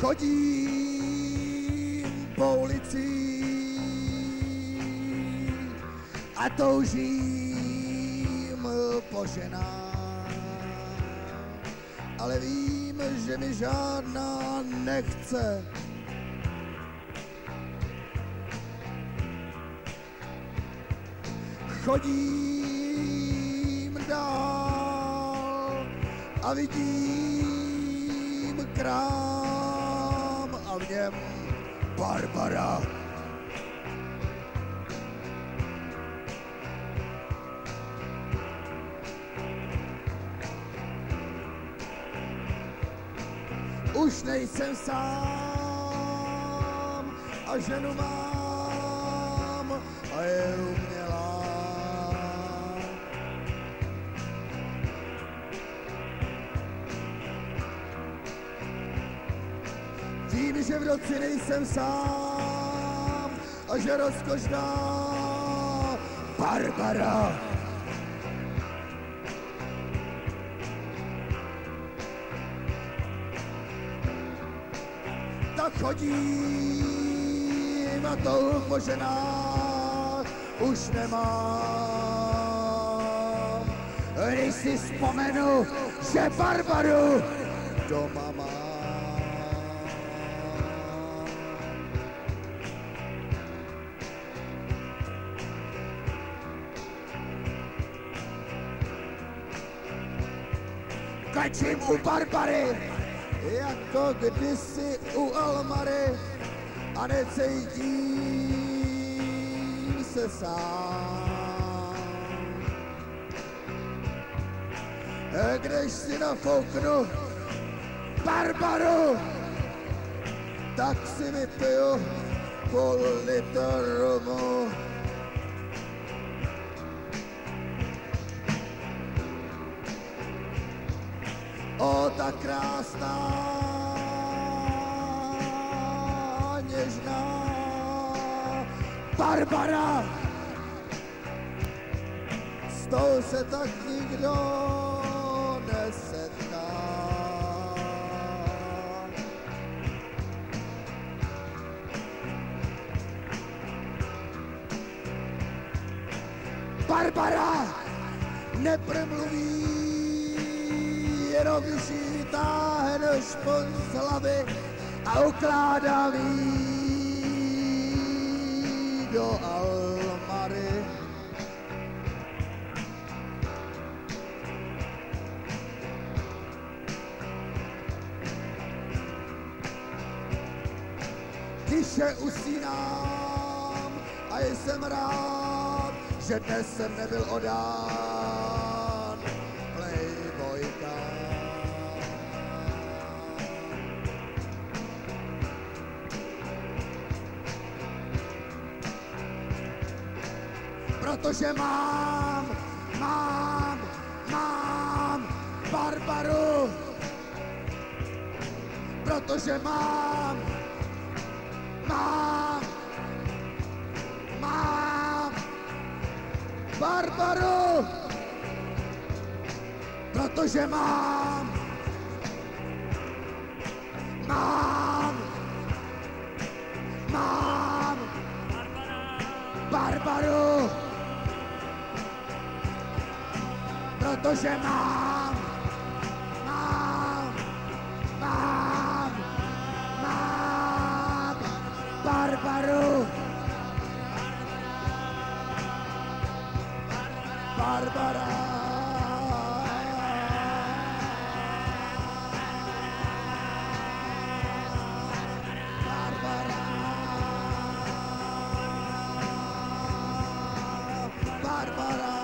Chodím po ulici a toužím po ženách, ale vím, že mi žádná nechce. Chodím dál a vidím v něm Barbara. Už nejsem sám a ženu mám a je Vím, že v noci nejsem sám a že rozkošná Barbara. Tak chodím a po ženách už nemám. Když si vzpomenu, že Barbaru doma mám. Klečím u Barbary, jako kdysi u Almary a necítím se sám. Když si nafouknu Barbaru, tak si vypiju půl litr rumu. Krásná, něžná Barbara. S tou se tak nikdo nesetká. Barbara nepromluví jenom když ji vytáhneš pon z hlavy a ukládám jí do almary. Tiše usínám a jsem rád, že dnes jsem nebyl odán Protože mám, mám, mám Barbaru. Protože mám, mám, mám Barbaru. Protože mám, mám, mám Barbaru. Protože mám, mám, mám, mám Barbaru. Barbara. Barbara.